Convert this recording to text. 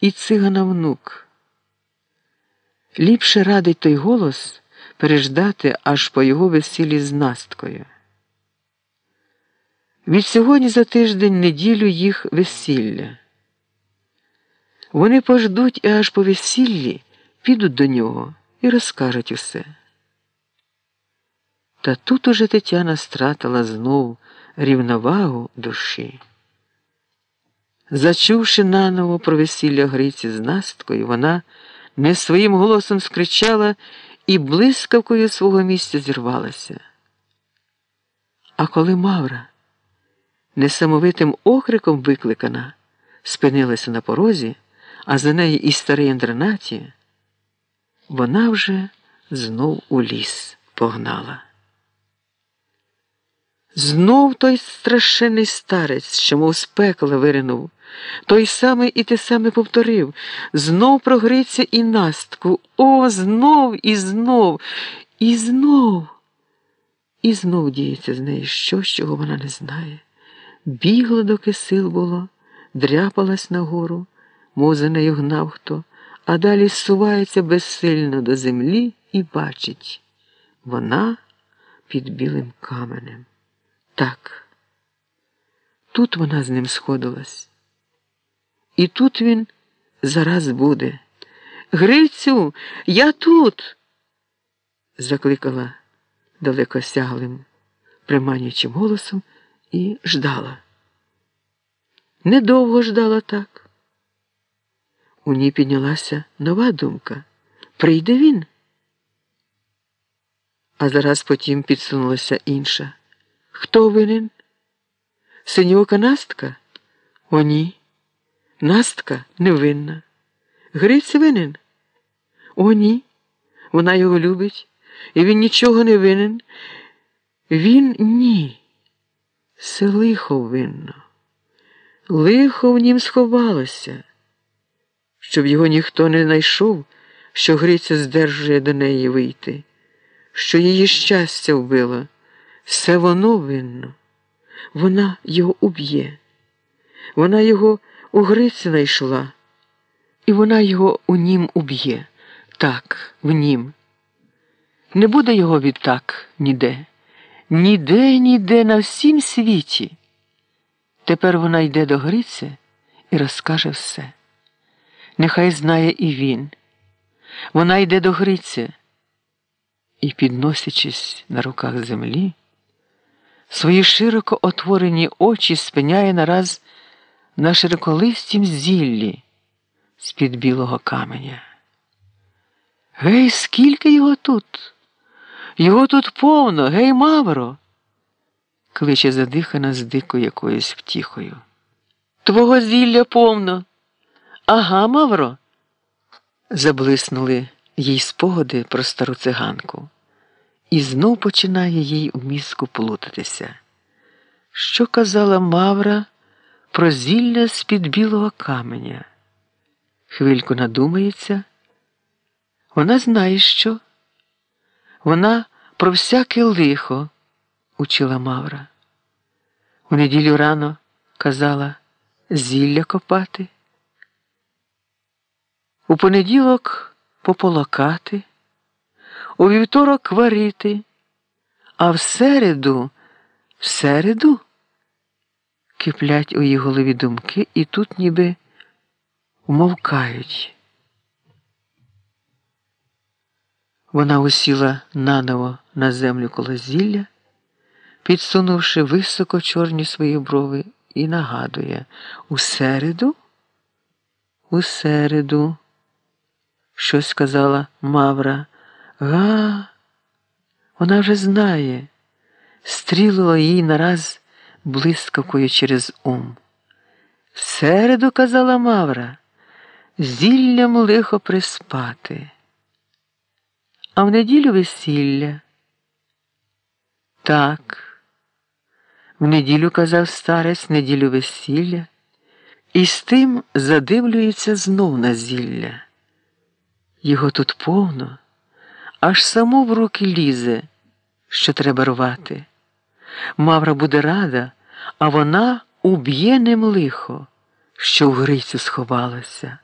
і цигана внук. Ліпше радить той голос переждати аж по його весіллі з насткою. Від сьогодні за тиждень неділю їх весілля. Вони пождуть і аж по весіллі підуть до нього і розкажуть усе. Та тут уже Тетяна стратила знов рівновагу душі. Зачувши наново про весілля Гриці з насткою, вона не своїм голосом скричала і блискавкою свого місця зірвалася. А коли Мавра, несамовитим окриком викликана, спинилася на порозі, а за нею і старий Андренаті, вона вже знов у ліс погнала. Знов той страшенний старець, що, мов з пекла виринув, той самий і те саме повторив, знов прогриться і настку, о, знов і знов, і знов. І знов діється з нею щось, чого вона не знає. Бігла, доки сил було, дряпалась нагору, мов за нею гнав хто, а далі сувається безсильно до землі і бачить вона під білим каменем. Так, тут вона з ним сходилась. І тут він зараз буде. Грицю, я тут. закликала далекосяглим, приманюючим голосом і ждала. Недовго ждала так. У ній піднялася нова думка. Прийде він. А зараз потім підсунулася інша. Хто винен? Синьока Настка? О, ні. Настка невинна. Гриць винен? О, ні. Вона його любить, і він нічого не винен. Він ні. Все лихо винно. Лихо в нім сховалося, щоб його ніхто не знайшов, що Гриця здержує до неї вийти, що її щастя вбило. Все воно винно. Вона його уб'є. Вона його у Гриці знайшла, і вона його у нім уб'є. Так, в нім. Не буде його відтак ніде. Ніде, ніде на всім світі. Тепер вона йде до Гриці і розкаже все. Нехай знає і він. Вона йде до Гриці і, підносячись на руках землі, свої широко отворені очі спиняє нараз на широколистім зіллі з-під білого каменя. Гей, скільки його тут? Його тут повно, гей, Мавро, кличе задихана з дикою якоюсь втіхою. Твого зілля повно. Ага, Мавро. Заблиснули їй спогади про стару циганку. І знов починає їй у мізку плутатися. Що казала Мавра про зілля з-під білого каменя? Хвильку надумається. Вона знає, що. Вона про всяке лихо учила Мавра. У неділю рано казала зілля копати. У понеділок пополокати у вівторок варити, а в середу, в середу киплять у її голові думки і тут ніби умовкають. Вона усіла наново на землю коло зілля, підсунувши високо чорні свої брови, і нагадує у середу, у середу, щось сказала Мавра. Га, вона вже знає, стрілило їй нараз блискавкою через ум. В середу, казала Мавра, зіллям лихо приспати, а в неділю весілля. Так, в неділю казав старець неділю весілля, і з тим задивлюється знов на зілля. Його тут повно аж само в руки лізе, що треба рвати. Мавра буде рада, а вона уб'є ним лихо, що в Грицю сховалася.